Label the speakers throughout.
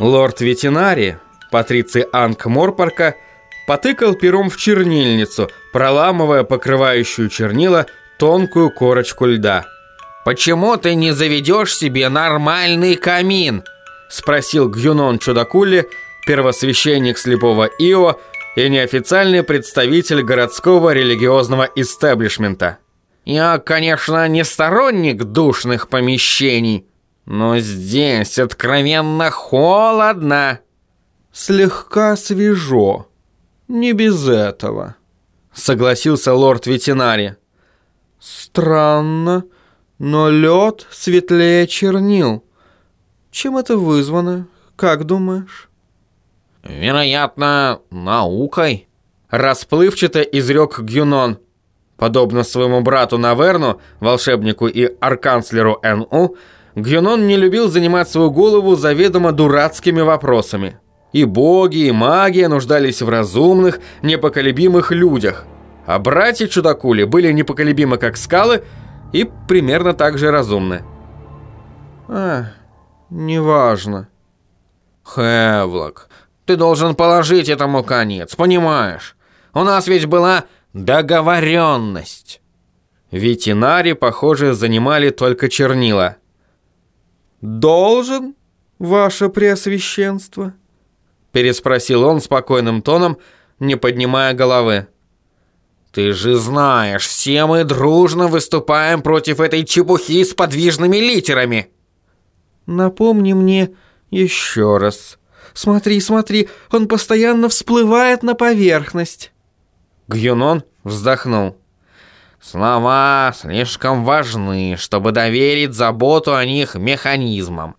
Speaker 1: Лорд ветеринари, Патриций Анк Морпарка, потыкал пером в чернильницу, проламывая покрывающую чернила тонкую корочку льда.
Speaker 2: «Почему ты не заведешь себе нормальный камин?»
Speaker 1: Спросил Гюнон Чудакули, первосвященник слепого Ио и неофициальный представитель городского религиозного истеблишмента.
Speaker 2: «Я, конечно, не сторонник душных помещений, но здесь откровенно холодно».
Speaker 1: «Слегка свежо. Не без этого», — согласился лорд ветеринари. «Странно, но лед светлее чернил. Чем это вызвано, как думаешь?»
Speaker 2: «Вероятно, наукой», —
Speaker 1: расплывчато изрек Гюнон. Подобно своему брату Наверну, волшебнику и арканцлеру Н.У., Гюнон не любил занимать свою голову заведомо дурацкими вопросами. И боги, и магия нуждались в разумных, непоколебимых людях. А братья Чудакули были непоколебимы, как скалы, и примерно так же разумны. «А, неважно».
Speaker 2: «Хевлок, ты должен положить этому конец, понимаешь? У нас ведь была договоренность».
Speaker 1: Ветеринари, похоже, занимали только чернила. «Должен, ваше преосвященство?» Переспросил он спокойным тоном, не поднимая головы.
Speaker 2: «Ты же знаешь, все мы дружно выступаем против этой чепухи с подвижными литерами!»
Speaker 1: «Напомни мне еще раз. Смотри, смотри, он постоянно всплывает на поверхность!» Гюнон вздохнул.
Speaker 2: «Слова слишком важны, чтобы доверить заботу о них механизмам.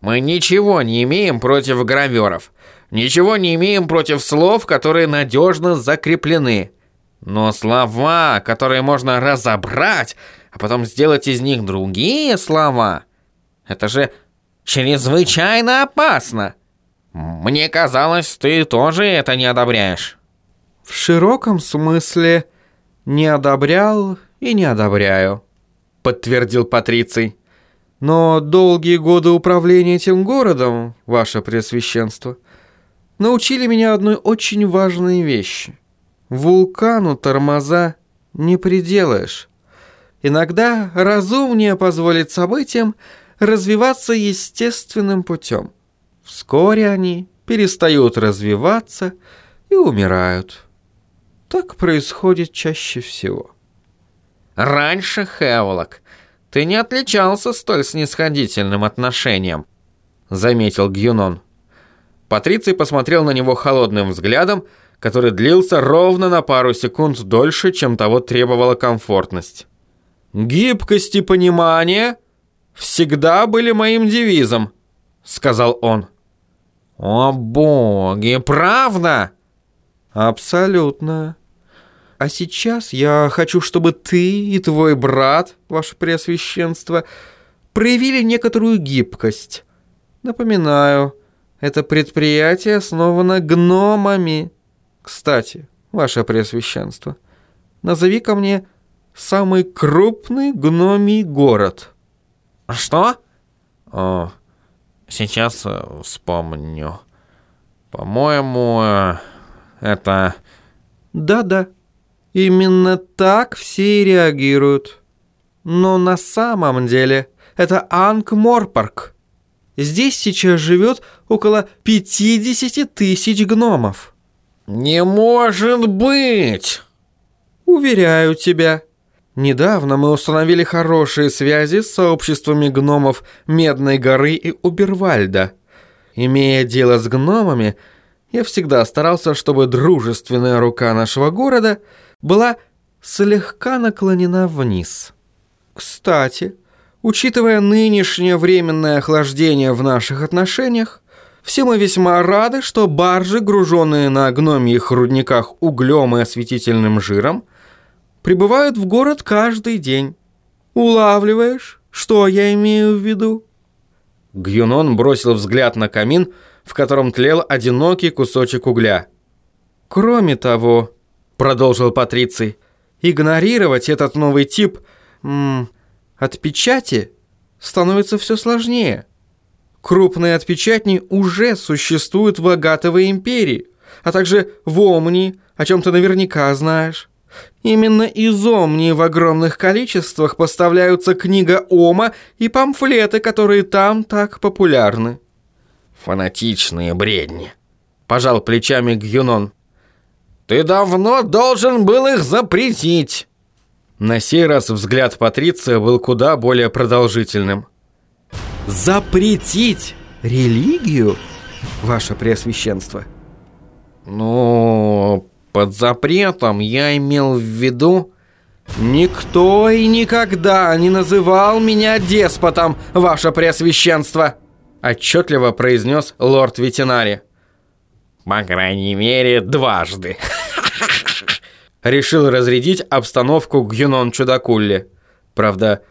Speaker 2: Мы ничего не имеем против граверов. Ничего не имеем против слов, которые надежно закреплены. Но слова, которые можно разобрать, а потом сделать из них другие слова, это же чрезвычайно опасно. Мне казалось, ты тоже это не одобряешь.
Speaker 1: В широком смысле не одобрял и не одобряю, подтвердил Патриций. Но долгие годы управления этим городом, ваше Преосвященство, научили меня одной очень важной вещи. Вулкану тормоза не приделаешь. Иногда разумнее позволить событиям развиваться естественным путем. Вскоре они перестают развиваться и умирают. Так происходит чаще всего.
Speaker 2: Раньше, Хевлок, ты не отличался столь снисходительным отношением, заметил Гюнон.
Speaker 1: Патриций посмотрел на него холодным взглядом, который длился ровно на пару секунд дольше, чем того требовала комфортность. «Гибкость и понимание всегда были моим девизом», — сказал он.
Speaker 2: «О боги, правда?»
Speaker 1: «Абсолютно. А сейчас я хочу, чтобы ты и твой брат, ваше преосвященство, проявили некоторую гибкость. Напоминаю, это предприятие основано гномами. Кстати, ваше преосвященство, назови ко мне самый крупный гномий город.
Speaker 2: Что? О, сейчас э, вспомню. По-моему, э, это...
Speaker 1: Да-да, именно так все и реагируют. Но на самом деле это Анкморпарк. Здесь сейчас живет около 50 тысяч гномов.
Speaker 2: «Не может быть!»
Speaker 1: «Уверяю тебя. Недавно мы установили хорошие связи с сообществами гномов Медной горы и Убервальда. Имея дело с гномами, я всегда старался, чтобы дружественная рука нашего города была слегка наклонена вниз. Кстати, Учитывая нынешнее временное охлаждение в наших отношениях, все мы весьма рады, что баржи, груженные на гномьих рудниках углем и осветительным жиром, прибывают в город каждый день. Улавливаешь, что я имею в виду?» Гюнон бросил взгляд на камин, в котором тлел одинокий кусочек угля. «Кроме того», — продолжил Патриций, — «игнорировать этот новый тип... М от печати становится все сложнее. Крупные отпечатни уже существуют в Агатовой империи, а также в Омнии, о чем ты наверняка знаешь. Именно из Омнии в огромных количествах поставляются книга Ома и памфлеты, которые там так популярны.
Speaker 2: Фанатичные бредни. Пожал плечами Гюнон. Ты давно должен был их запретить.
Speaker 1: На сей раз взгляд Патриция был куда более продолжительным. Запретить религию, ваше преосвященство?
Speaker 2: Ну, под запретом я имел в виду...
Speaker 1: Никто и никогда не называл меня деспотом, ваше преосвященство, отчетливо произнес лорд ветеринари.
Speaker 2: По крайней мере, дважды.
Speaker 1: Решил разрядить обстановку Гюнон Чудакулли. Правда,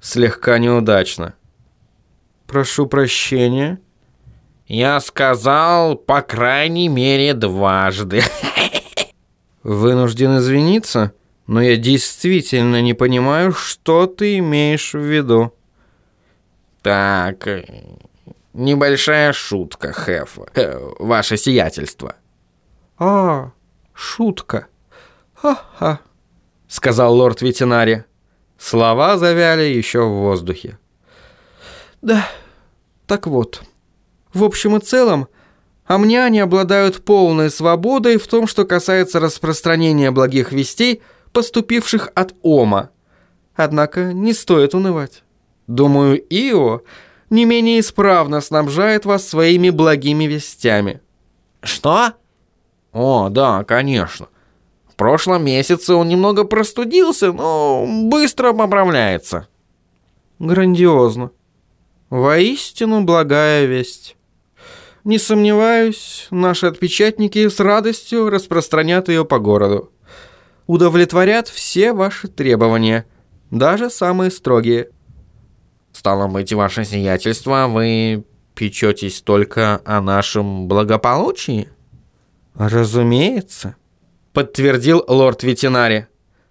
Speaker 1: слегка неудачно. Прошу прощения.
Speaker 2: Я сказал, по крайней мере, дважды.
Speaker 1: Вынужден извиниться, но я действительно не понимаю, что ты имеешь в виду.
Speaker 2: Так, небольшая шутка, Хеф, э, ваше сиятельство.
Speaker 1: А, шутка. Ха-ха, сказал лорд ветеринари. Слова завяли еще в воздухе. Да, так вот. В общем и целом, Амняне обладают полной свободой в том, что касается распространения благих вестей, поступивших от Ома. Однако не стоит унывать. Думаю, Ио не менее исправно снабжает вас своими благими вестями.
Speaker 2: Что? О, да, конечно. В прошлом месяце он немного простудился, но быстро поправляется.
Speaker 1: Грандиозно. Воистину благая весть. Не сомневаюсь, наши отпечатники с радостью распространят ее по городу. Удовлетворят все ваши требования, даже самые строгие.
Speaker 2: Стало быть, ваше сиятельство, вы печетесь только о нашем благополучии?
Speaker 1: Разумеется, подтвердил лорд ветеринари.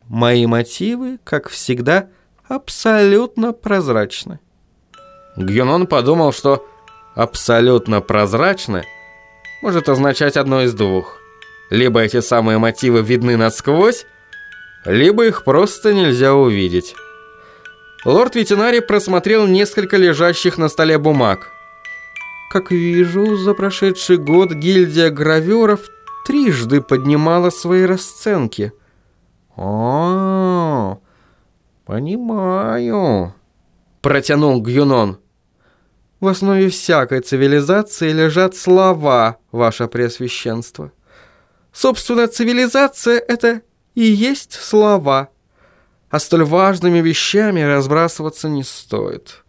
Speaker 1: Мои мотивы, как всегда, абсолютно прозрачны. Гюнон подумал, что абсолютно прозрачны, может означать одно из двух. Либо эти самые мотивы видны насквозь, либо их просто нельзя увидеть. Лорд ветеринарий просмотрел несколько лежащих на столе бумаг. Как вижу, за прошедший год гильдия граверов трижды поднимала свои расценки.
Speaker 2: О, понимаю,
Speaker 1: протянул Гюнон. В основе всякой цивилизации лежат слова, ваше преосвященство. Собственно, цивилизация — это и есть слова. А столь важными вещами разбрасываться не стоит.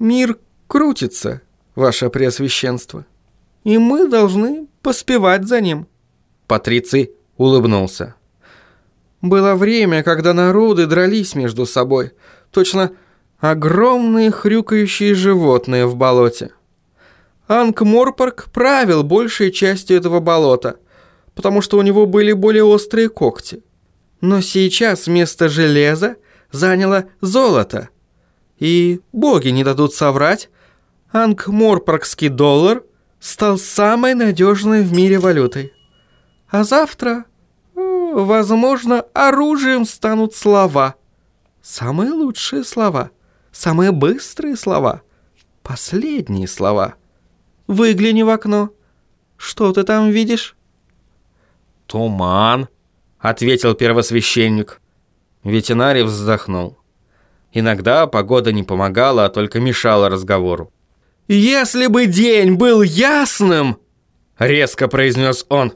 Speaker 1: Мир крутится, ваше преосвященство. И мы должны поспевать за ним. Патриций улыбнулся. Было время, когда народы дрались между собой. Точно Огромные хрюкающие животные в болоте. Анк-Морпорг правил большей частью этого болота, потому что у него были более острые когти. Но сейчас вместо железа заняло золото. И боги не дадут соврать, Анк-Морпоргский доллар стал самой надежной в мире валютой. А завтра, возможно, оружием станут слова. Самые лучшие слова – Самые быстрые слова. Последние слова. Выгляни в окно. Что ты там видишь?
Speaker 2: Туман, ответил первосвященник.
Speaker 1: Ветеринарий вздохнул. Иногда погода не помогала, а только мешала разговору. «Если бы день был ясным!» — резко произнес он.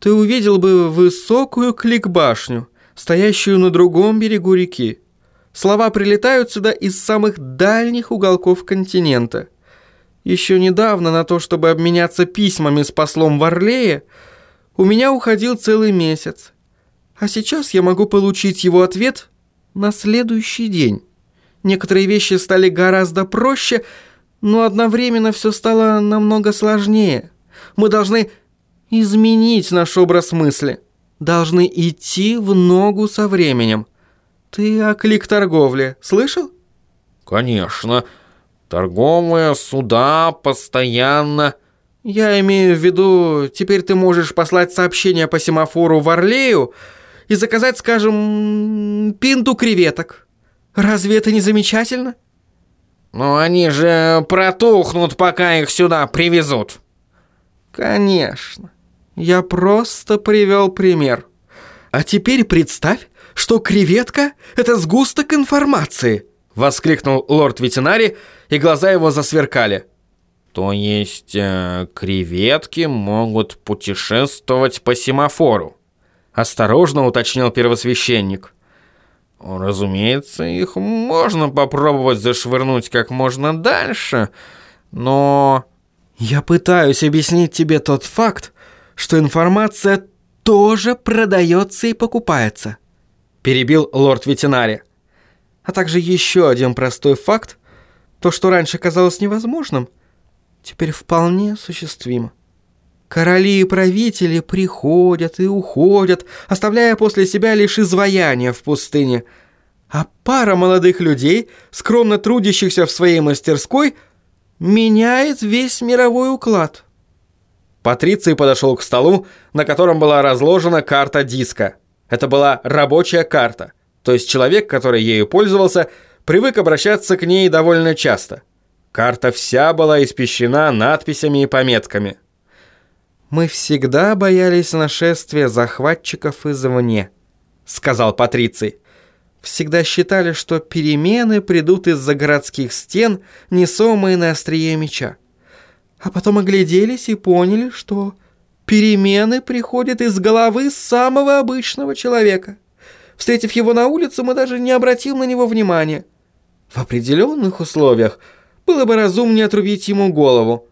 Speaker 1: «Ты увидел бы высокую кликбашню, стоящую на другом берегу реки. Слова прилетают сюда из самых дальних уголков континента. Еще недавно на то, чтобы обменяться письмами с послом в Орлее, у меня уходил целый месяц. А сейчас я могу получить его ответ на следующий день. Некоторые вещи стали гораздо проще, но одновременно все стало намного сложнее. Мы должны изменить наш образ мысли. Должны идти в ногу со временем. «Ты о клик-торговле слышал?»
Speaker 2: «Конечно. Торговые суда постоянно...
Speaker 1: Я имею в виду, теперь ты можешь послать сообщение по семафору в Орлею и заказать, скажем, пинту креветок. Разве это не замечательно?
Speaker 2: Но они же протухнут, пока их сюда привезут.
Speaker 1: Конечно. Я просто привел пример. А теперь представь, что креветка — это сгусток информации, воскликнул лорд-ветеринарий, и глаза его засверкали.
Speaker 2: То есть э, креветки могут путешествовать по семафору?
Speaker 1: Осторожно уточнил первосвященник.
Speaker 2: Разумеется, их можно попробовать зашвырнуть как можно дальше, но...
Speaker 1: Я пытаюсь объяснить тебе тот факт, что информация тоже продается и покупается. Перебил лорд ветеринари. А также еще один простой факт, то, что раньше казалось невозможным, теперь вполне осуществимо. Короли и правители приходят и уходят, оставляя после себя лишь изваяние в пустыне. А пара молодых людей, скромно трудящихся в своей мастерской, меняет весь мировой уклад. Патриций подошел к столу, на котором была разложена карта диска. Это была рабочая карта, то есть человек, который ею пользовался, привык обращаться к ней довольно часто. Карта вся была испещена надписями и пометками – «Мы всегда боялись нашествия захватчиков извне», — сказал Патриций. «Всегда считали, что перемены придут из-за городских стен, несомые на острие меча. А потом огляделись и поняли, что перемены приходят из головы самого обычного человека. Встретив его на улице, мы даже не обратим на него внимания. В определенных условиях было бы разумнее отрубить ему голову.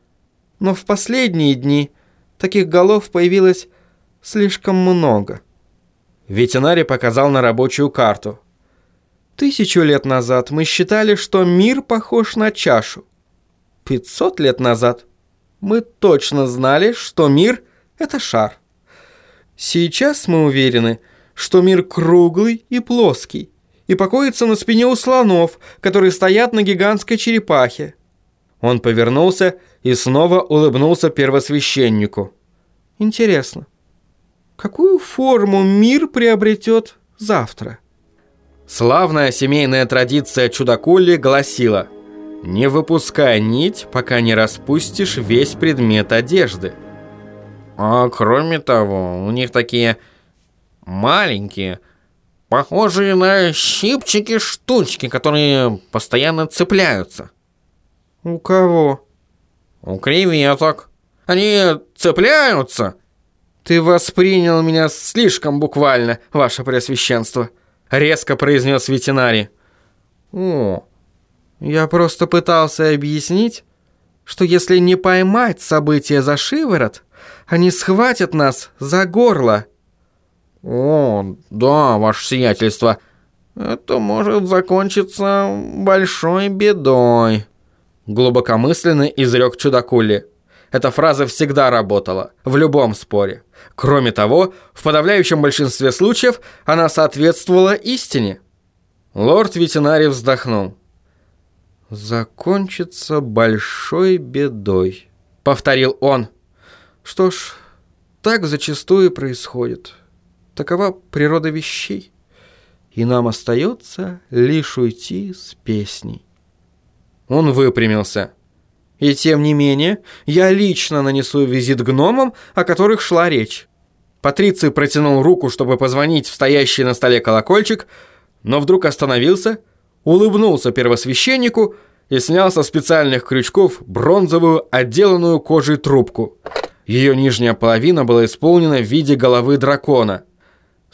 Speaker 1: Но в последние дни – Таких голов появилось слишком много. Ветеринарий показал на рабочую карту. Тысячу лет назад мы считали, что мир похож на чашу. Пятьсот лет назад мы точно знали, что мир — это шар. Сейчас мы уверены, что мир круглый и плоский и покоится на спине у слонов, которые стоят на гигантской черепахе. Он повернулся и снова улыбнулся первосвященнику. «Интересно, какую форму мир приобретет завтра?» Славная семейная традиция чудакули гласила «Не выпускай нить, пока не распустишь весь предмет одежды».
Speaker 2: А кроме того, у них такие маленькие, похожие на щипчики-штучки, которые постоянно цепляются.
Speaker 1: «У кого?»
Speaker 2: «У креветок. Они цепляются».
Speaker 1: «Ты воспринял меня слишком буквально, ваше преосвященство», — резко произнес ветеринарий. «О, я просто пытался объяснить, что если не поймать события за шиворот, они схватят нас за горло».
Speaker 2: «О, да, ваше сиятельство, это может закончиться большой бедой».
Speaker 1: Глубокомысленно изрек чудакули. Эта фраза всегда работала, в любом споре. Кроме того, в подавляющем большинстве случаев она соответствовала истине. Лорд ветеринарий вздохнул. «Закончится большой бедой», — повторил он. «Что ж, так зачастую происходит. Такова природа вещей. И нам остается лишь уйти с песней». Он выпрямился. «И тем не менее, я лично нанесу визит гномам, о которых шла речь». Патриций протянул руку, чтобы позвонить в стоящий на столе колокольчик, но вдруг остановился, улыбнулся первосвященнику и снял со специальных крючков бронзовую, отделанную кожей трубку. Ее нижняя половина была исполнена в виде головы дракона.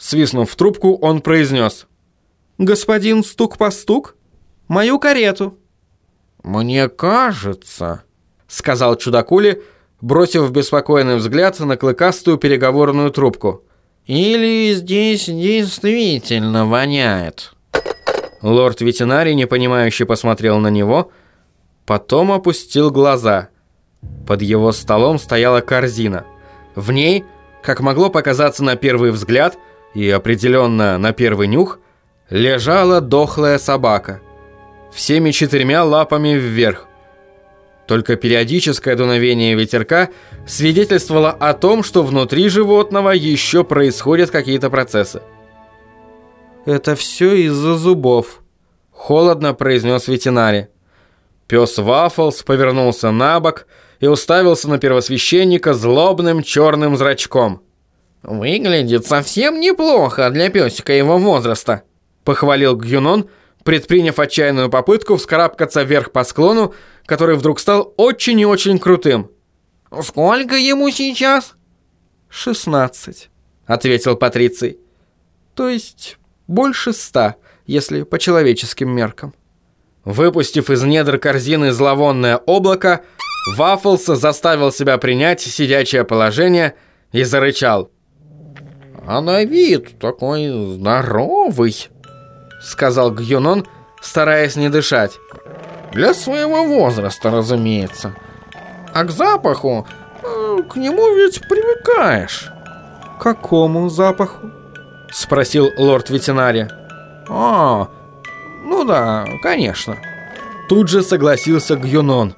Speaker 1: Свистнув в трубку, он произнес «Господин стук-постук, мою карету».
Speaker 2: «Мне кажется», —
Speaker 1: сказал чудакули, бросив беспокойный взгляд на клыкастую переговорную трубку.
Speaker 2: «Или здесь действительно воняет?»
Speaker 1: Лорд-ветеринарий непонимающе посмотрел на него, потом опустил глаза. Под его столом стояла корзина. В ней, как могло показаться на первый взгляд и определенно на первый нюх, лежала дохлая собака — всеми четырьмя лапами вверх, Только периодическое дуновение ветерка свидетельствовало о том, что внутри животного еще происходят какие-то процессы. «Это все из-за зубов», — холодно произнес ветеринарий. Пес Ваффлс повернулся на бок и уставился на первосвященника злобным черным зрачком.
Speaker 2: «Выглядит совсем неплохо для песика его возраста», —
Speaker 1: похвалил Гюнон, предприняв отчаянную попытку вскарабкаться вверх по склону, который вдруг стал очень и очень крутым.
Speaker 2: «Сколько ему сейчас?»
Speaker 1: «Шестнадцать», — ответил Патриций. «То есть больше ста, если по человеческим меркам». Выпустив из недр корзины зловонное облако, Ваффлс заставил себя принять сидячее положение и зарычал.
Speaker 2: «А на вид такой здоровый», — сказал Гюнон, стараясь не дышать. «Для своего возраста, разумеется. А к запаху, э, к нему ведь привыкаешь».
Speaker 1: «К какому запаху?» — спросил лорд ветеринария.
Speaker 2: «А, ну да, конечно.
Speaker 1: Тут же согласился Гюнон.